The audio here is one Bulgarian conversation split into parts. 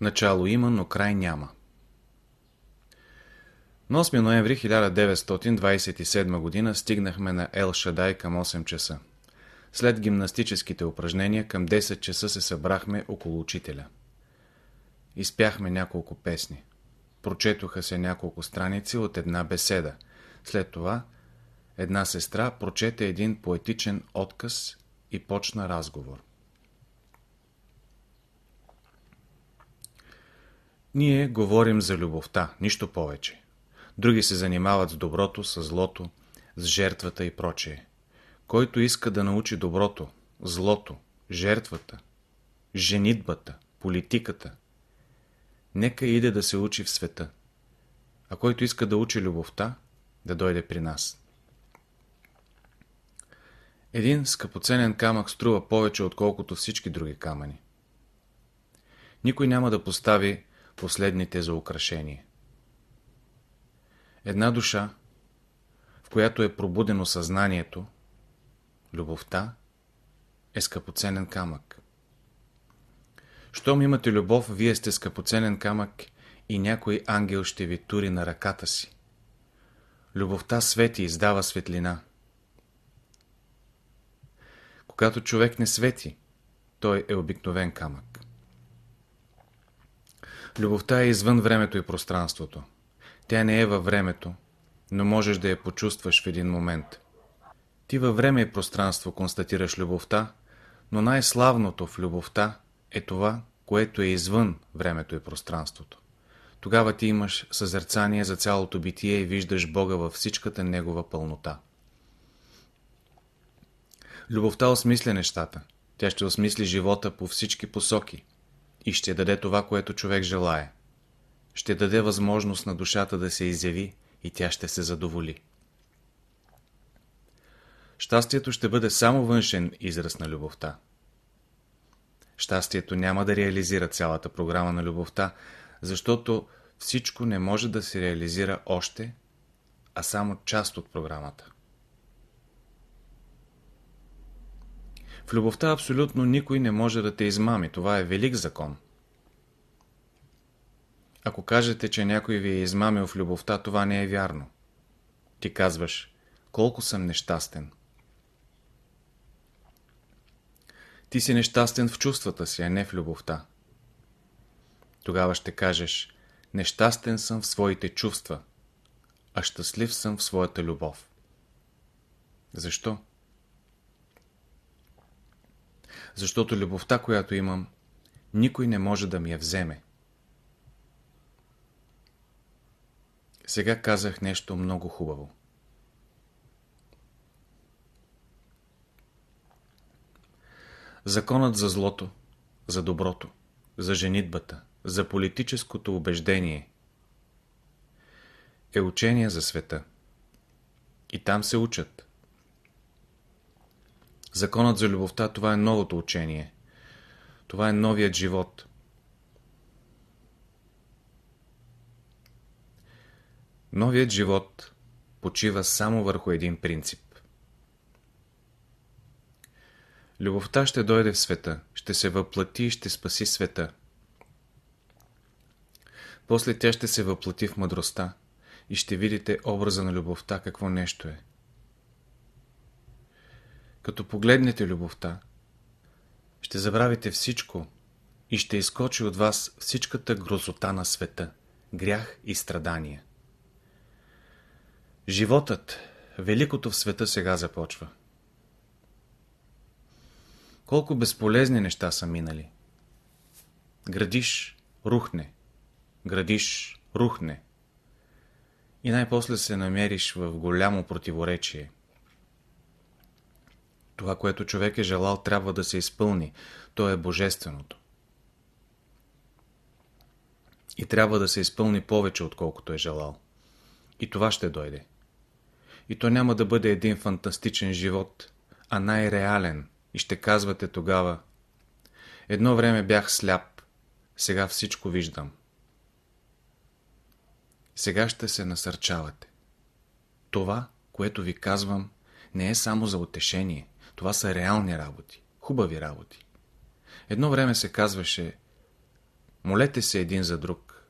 Начало има, но край няма. На 8 ноември 1927 г. стигнахме на Ел Шадай към 8 часа. След гимнастическите упражнения към 10 часа се събрахме около учителя. Изпяхме няколко песни. Прочетоха се няколко страници от една беседа. След това една сестра прочете един поетичен отказ и почна разговор. Ние говорим за любовта, нищо повече. Други се занимават с доброто, с злото, с жертвата и прочее. Който иска да научи доброто, злото, жертвата, женитбата, политиката, нека иде да се учи в света. А който иска да учи любовта, да дойде при нас. Един скъпоценен камък струва повече, отколкото всички други камъни. Никой няма да постави последните за украшение. Една душа, в която е пробудено съзнанието, любовта е скъпоценен камък. Щом имате любов, вие сте скъпоценен камък и някой ангел ще ви тури на ръката си. Любовта свети издава светлина. Когато човек не свети, той е обикновен камък. Любовта е извън времето и пространството. Тя не е във времето, но можеш да я почувстваш в един момент. Ти във време и пространство констатираш любовта, но най-славното в любовта е това, което е извън времето и пространството. Тогава ти имаш съзерцание за цялото битие и виждаш Бога във всичката Негова пълнота. Любовта осмисля нещата. Тя ще осмисли живота по всички посоки и ще даде това, което човек желае. Ще даде възможност на душата да се изяви и тя ще се задоволи. Щастието ще бъде само външен израз на любовта. Щастието няма да реализира цялата програма на любовта, защото всичко не може да се реализира още, а само част от програмата. В любовта абсолютно никой не може да те измами. Това е велик закон. Ако кажете, че някой ви е измамил в любовта, това не е вярно. Ти казваш, колко съм нещастен. Ти си нещастен в чувствата си, а не в любовта. Тогава ще кажеш, нещастен съм в своите чувства, а щастлив съм в своята любов. Защо? Защото любовта, която имам, никой не може да ми я вземе. Сега казах нещо много хубаво. Законът за злото, за доброто, за женитбата, за политическото убеждение е учение за света. И там се учат. Законът за любовта, това е новото учение. Това е новият живот. Новият живот почива само върху един принцип. Любовта ще дойде в света, ще се въплати и ще спаси света. После тя ще се въплати в мъдростта и ще видите образа на любовта какво нещо е. Като погледнете любовта, ще забравите всичко и ще изкочи от вас всичката грозота на света, грях и страдания. Животът, великото в света сега започва. Колко безполезни неща са минали. Градиш, рухне. Градиш, рухне. И най-после се намериш в голямо противоречие. Това, което човек е желал, трябва да се изпълни. То е божественото. И трябва да се изпълни повече, отколкото е желал. И това ще дойде. И то няма да бъде един фантастичен живот, а най-реален. И ще казвате тогава, едно време бях сляп, сега всичко виждам. Сега ще се насърчавате. Това, което ви казвам, не е само за утешение. Това са реални работи, хубави работи. Едно време се казваше, Молете се един за друг,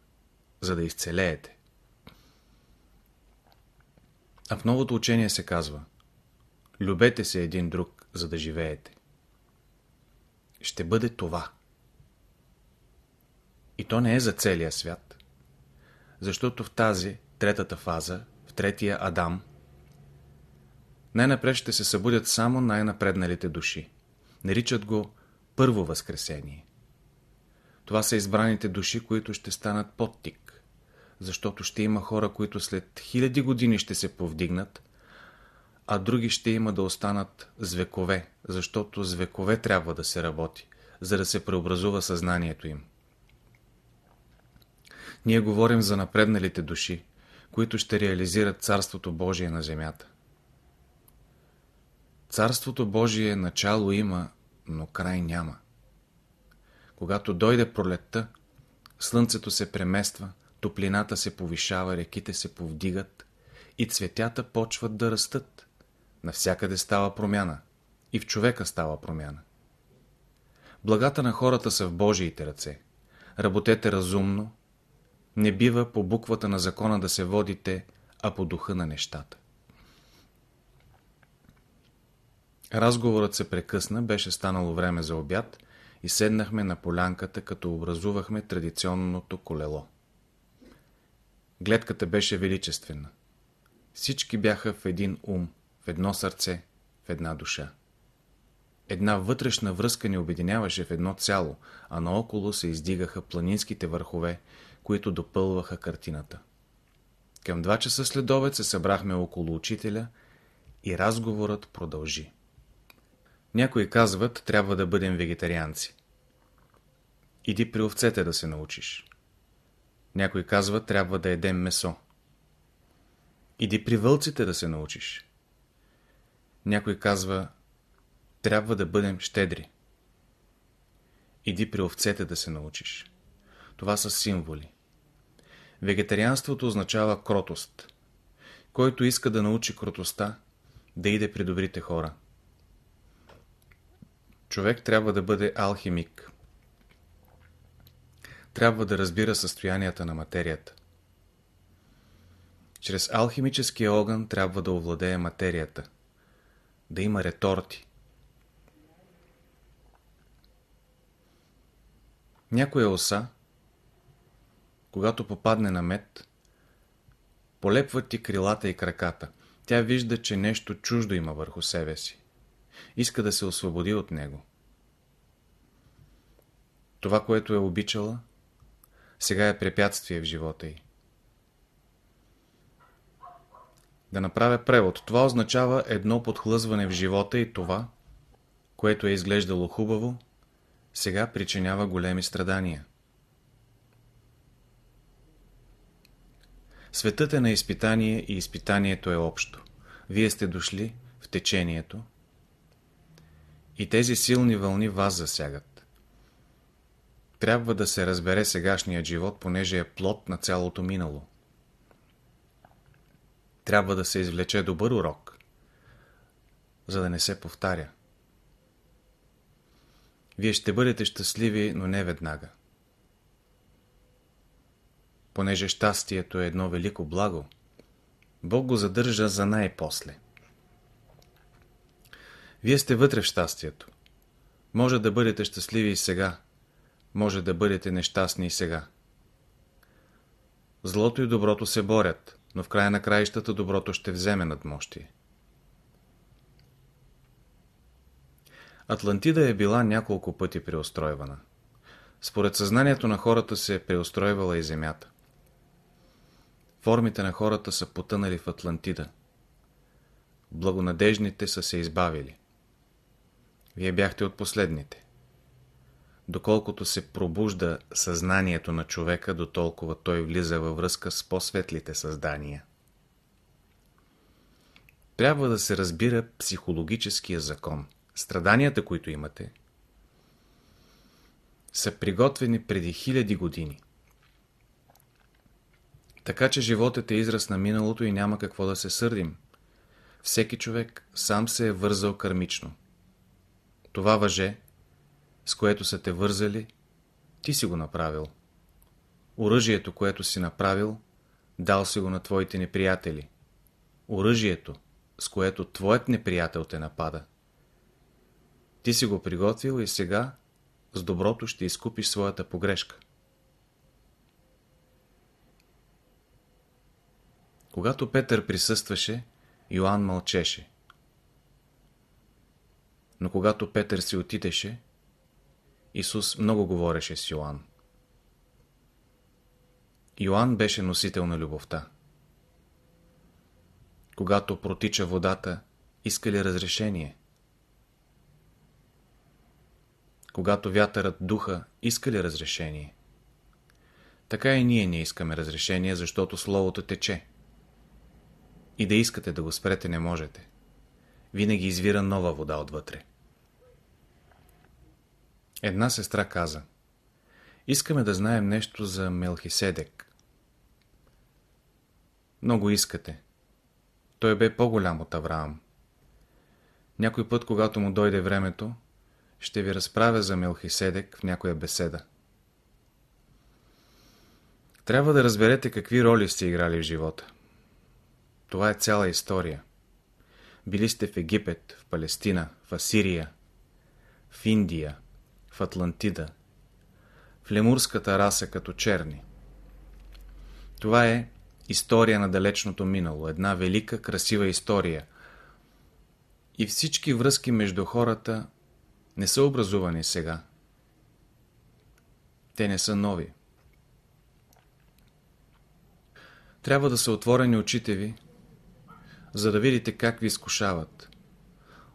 за да изцелеете. А в новото учение се казва Любете се един друг, за да живеете. Ще бъде това. И то не е за целия свят. Защото в тази, третата фаза, в третия Адам, най-напред ще се събудят само най-напредналите души. Наричат го първо възкресение. Това са избраните души, които ще станат подтик, защото ще има хора, които след хиляди години ще се повдигнат, а други ще има да останат с векове, защото с векове трябва да се работи, за да се преобразува съзнанието им. Ние говорим за напредналите души, които ще реализират Царството Божие на земята. Царството Божие начало има, но край няма. Когато дойде пролетта, слънцето се премества, топлината се повишава, реките се повдигат и цветята почват да растат. Навсякъде става промяна. И в човека става промяна. Благата на хората са в Божиите ръце. Работете разумно. Не бива по буквата на закона да се водите, а по духа на нещата. Разговорът се прекъсна, беше станало време за обяд и седнахме на полянката, като образувахме традиционното колело. Гледката беше величествена. Всички бяха в един ум, в едно сърце, в една душа. Една вътрешна връзка ни обединяваше в едно цяло, а наоколо се издигаха планинските върхове, които допълваха картината. Към два часа след се събрахме около учителя и разговорът продължи. Някои казват, трябва да бъдем вегетарианци. Иди при овцете да се научиш. Някои казват, трябва да едем месо. Иди при вълците да се научиш. Някой казва, трябва да бъдем щедри. Иди при овцете да се научиш. Това са символи. Вегетарианството означава кротост. Който иска да научи кротостта, да иде при добрите хора. Човек трябва да бъде алхимик. Трябва да разбира състоянията на материята. Чрез алхимическия огън трябва да овладее материята, да има реторти. Някоя оса, когато попадне на мед, полепва ти крилата и краката. Тя вижда, че нещо чуждо има върху себе си. Иска да се освободи от него. Това, което е обичала, сега е препятствие в живота й. Да направя превод. Това означава едно подхлъзване в живота и това, което е изглеждало хубаво, сега причинява големи страдания. Светът е на изпитание и изпитанието е общо. Вие сте дошли в течението и тези силни вълни вас засягат. Трябва да се разбере сегашният живот, понеже е плод на цялото минало. Трябва да се извлече добър урок, за да не се повтаря. Вие ще бъдете щастливи, но не веднага. Понеже щастието е едно велико благо, Бог го задържа за най-после. Вие сте вътре в щастието. Може да бъдете щастливи и сега. Може да бъдете нещастни и сега. Злото и доброто се борят, но в края на краищата доброто ще вземе надмощие. Атлантида е била няколко пъти преустройвана. Според съзнанието на хората се е преустройвала и земята. Формите на хората са потънали в Атлантида. Благонадежните са се избавили. Вие бяхте от последните. Доколкото се пробужда съзнанието на човека, до толкова той влиза във връзка с по-светлите създания. Трябва да се разбира психологическия закон. Страданията, които имате, са приготвени преди хиляди години. Така че животът е израз на миналото и няма какво да се сърдим. Всеки човек сам се е вързал кармично. Това въже, с което са те вързали, ти си го направил. Оръжието, което си направил, дал си го на твоите неприятели. Оръжието, с което твоят неприятел те напада. Ти си го приготвил и сега с доброто ще изкупиш своята погрешка. Когато Петър присъстваше, Йоанн мълчеше. Но когато Петър си отидеше, Исус много говореше с Йоанн. Йоанн беше носител на любовта. Когато протича водата, иска ли разрешение? Когато вятърът духа, иска ли разрешение? Така и ние не искаме разрешение, защото Словото тече. И да искате да го спрете не можете. Винаги извира нова вода отвътре. Една сестра каза Искаме да знаем нещо за Мелхиседек. Много искате. Той бе по-голям от Авраам. Някой път, когато му дойде времето, ще ви разправя за Мелхиседек в някоя беседа. Трябва да разберете какви роли сте играли в живота. Това е цяла история. Били сте в Египет, в Палестина, в Асирия, в Индия, в Атлантида, в лемурската раса като черни. Това е история на далечното минало, една велика, красива история. И всички връзки между хората не са образувани сега. Те не са нови. Трябва да са отворени очите ви, за да видите как ви изкушават.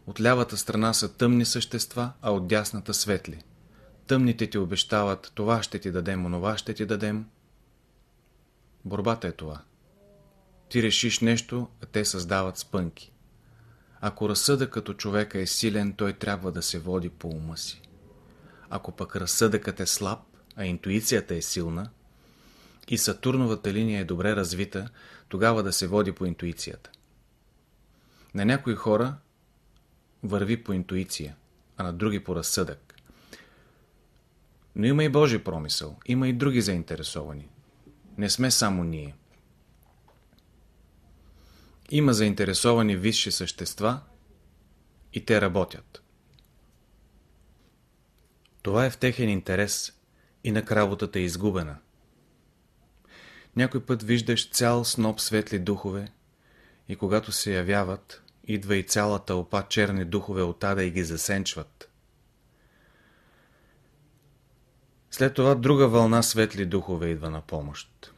От лявата страна са тъмни същества, а от дясната светли. Тъмните ти обещават, това ще ти дадем, онова ще ти дадем. Борбата е това. Ти решиш нещо, а те създават спънки. Ако разсъдъкът като човека е силен, той трябва да се води по ума си. Ако пък разсъдъкът е слаб, а интуицията е силна, и Сатурновата линия е добре развита, тогава да се води по интуицията. На някои хора върви по интуиция, а на други по разсъдък. Но има и Божи промисъл, има и други заинтересовани. Не сме само ние. Има заинтересовани висши същества и те работят. Това е в техен интерес и на работата е изгубена. Някой път виждаш цял сноп светли духове и когато се явяват, идва и цяла тълпа черни духове от ада и ги засенчват. След това друга вълна светли духове идва на помощ.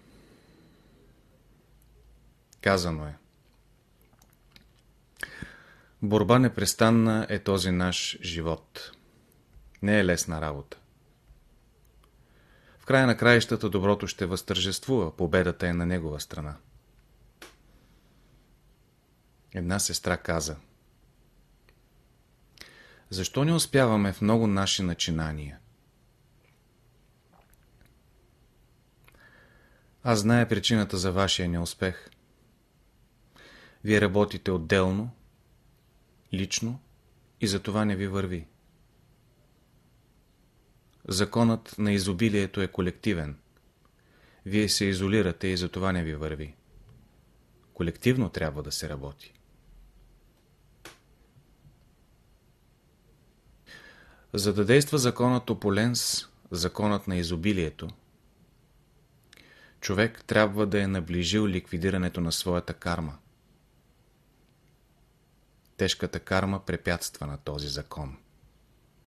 Казано е. Борба непрестанна е този наш живот. Не е лесна работа. В края на краищата доброто ще възтържествува, победата е на негова страна. Една сестра каза Защо не успяваме в много наши начинания? Аз зная причината за вашия неуспех. Вие работите отделно, лично и за това не ви върви. Законът на изобилието е колективен. Вие се изолирате и за това не ви върви. Колективно трябва да се работи. За да действа законът Ополенс, законът на изобилието, човек трябва да е наближил ликвидирането на своята карма. Тежката карма препятства на този закон.